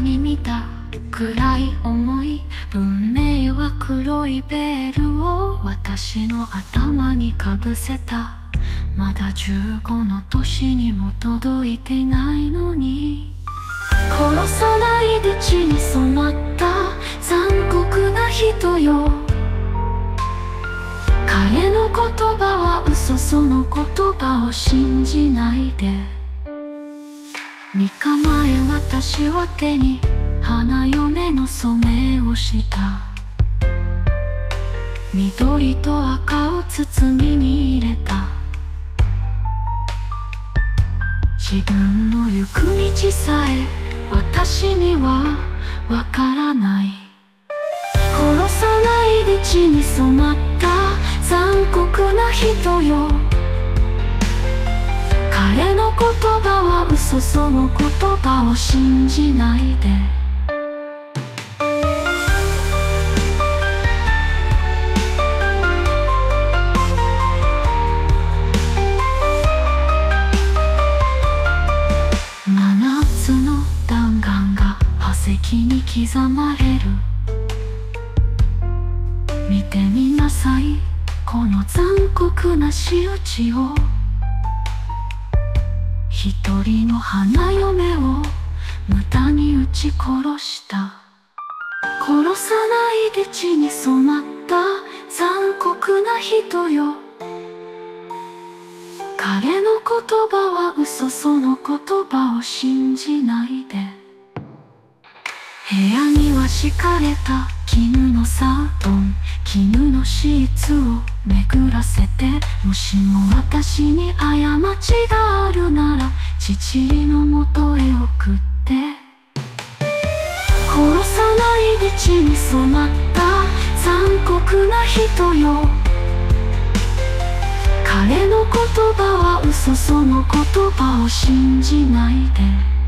に見た暗い思い運命は黒いベールを私の頭にかぶせた。まだ15の年にも届いてないのに。殺さないで血に染まった。残酷な人よ。彼の言葉は嘘その言葉を信じないで。3日前私は手に花嫁の染めをした。緑と赤を包みに入れた。自分の行く道さえ私にはわからない。殺さないで血に染まった残酷な人よ。彼の言葉は嘘その言葉を信じないで。七つの弾丸が破石に刻まれる。見てみなさい。この残酷な仕打ちを。一人の花嫁を無駄に撃ち殺した。殺さないで血に染まった残酷な人よ。彼の言葉は嘘その言葉を信じないで。部屋には敷かれた絹のサートン絹のシーツを巡らせてもしも私に過ちがある父のもとへ送って。殺さない道に染まった。残酷な人よ。彼の言葉は嘘その言葉を信じないで。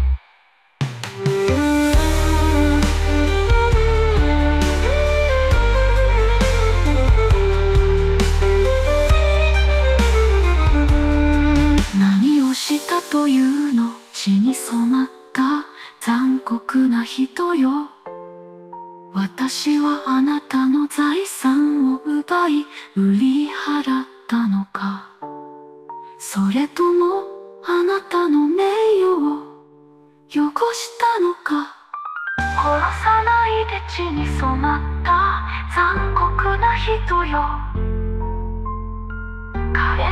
というの血に染まった残酷な人よ。私はあなたの財産を奪い売り払ったのか。それともあなたの名誉を汚したのか。殺さないで血に染まった残酷な人よ。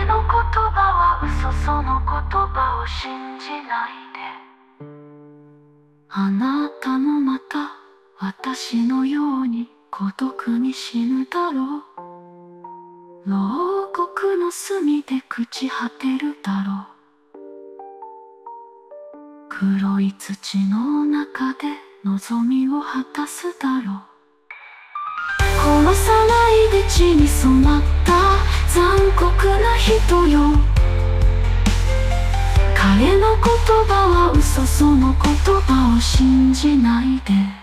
の言葉は嘘その言葉を信じないで。あなたもまた私のように孤独に死ぬだろう。牢獄の隅で朽ち果てるだろう。黒い土の中で望みを果たすだろう。殺さないで血に染まった残酷な人よ。彼の言葉は嘘その言葉を信じないで。